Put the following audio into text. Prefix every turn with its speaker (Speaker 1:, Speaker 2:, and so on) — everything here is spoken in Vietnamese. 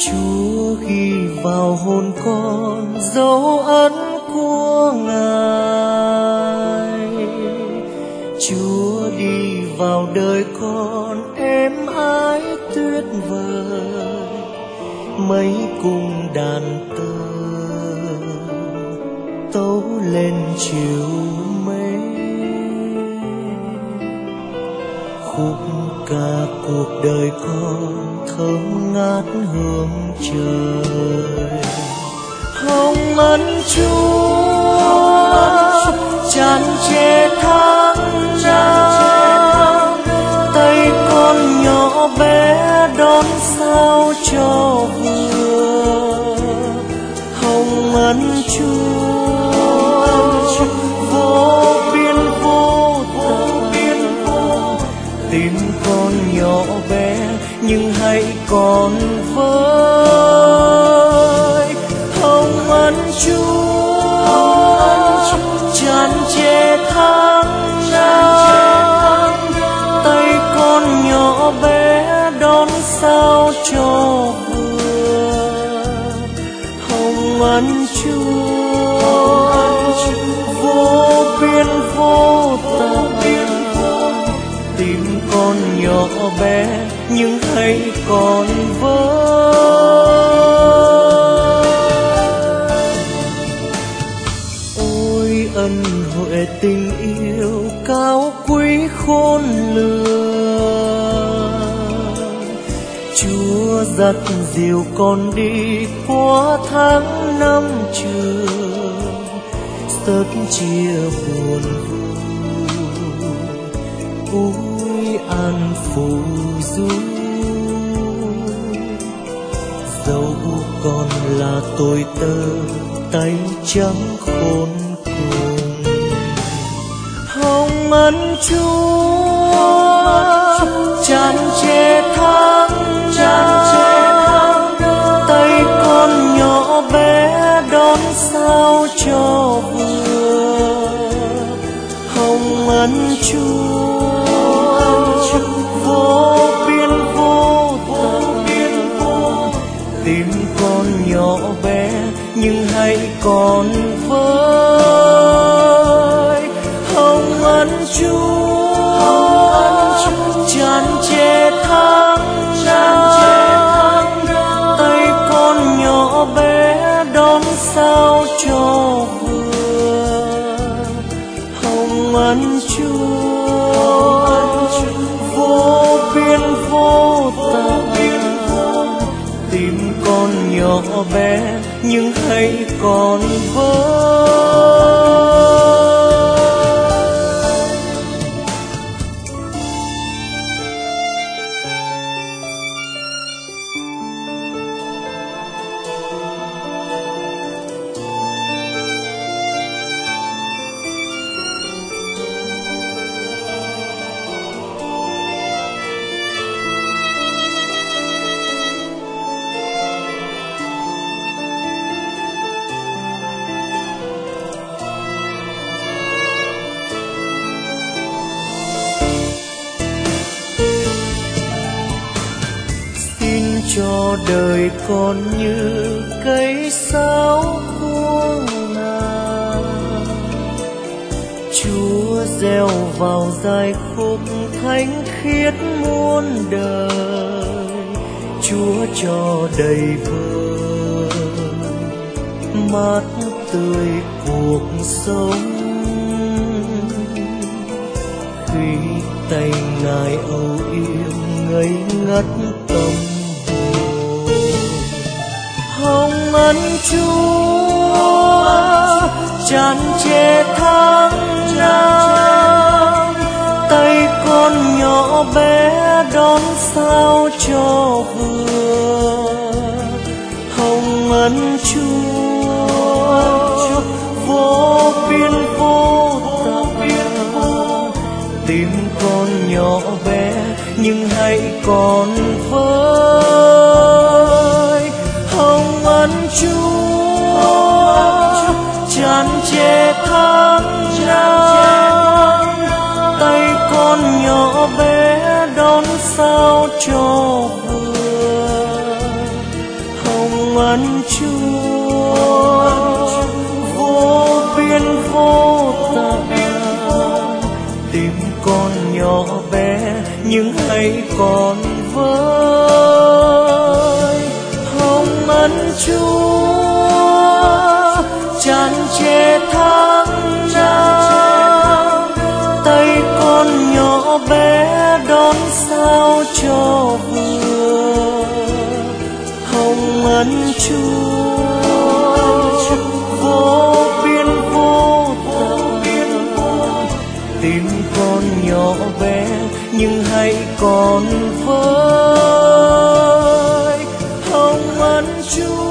Speaker 1: chúa ghi vào hồn con, dấu ấn của ngài. Chúa đi vào đời con, êm ái tuyệt vời. Mấy cung đàn tơ tấu lên chiều mây. Khúc cả cuộc đời con thơm ngát hương trời. Hồng ân chúa tràn trề tháng năm tay con nhỏ bé đón sao cho còn với hồng ân chúa tràn trề tháng năm tay con nhỏ bé đón sao cho vừa. Hồng ân chúa vô biên bé nhưng hãy còn vỡ. ôi ân huệ tình yêu cao quý khôn lường chúa dắt dìu con đi qua tháng năm trường tất chia buồn vui an phù du. Dẫu còn là tôi tơ, tay trắng khôn cùng hồng ân chúa. Nhỏ bé nhưng hãy còn với hồng ân chúa nhỏ bé nhưng hãy còn với cho đời con như cây sáo của ngàn. chúa gieo vào dài khúc thánh khiết muôn đời chúa cho đầy vơi mát tươi cuộc sống khi tay ngài âu yếm ngây ngất tâm chúa tràn trề tháng năm tay con nhỏ bé đón sao cho vừa. Hồng ân chúa, vô biên vô tận. Tim con nhỏ bé, nhưng hãy còn với cho vừa hồng ân chúa, vô biên vô tận. Tìm con nhỏ bé nhưng hãy còn con nhỏ bé nhưng hãy còn với hồng ân chúa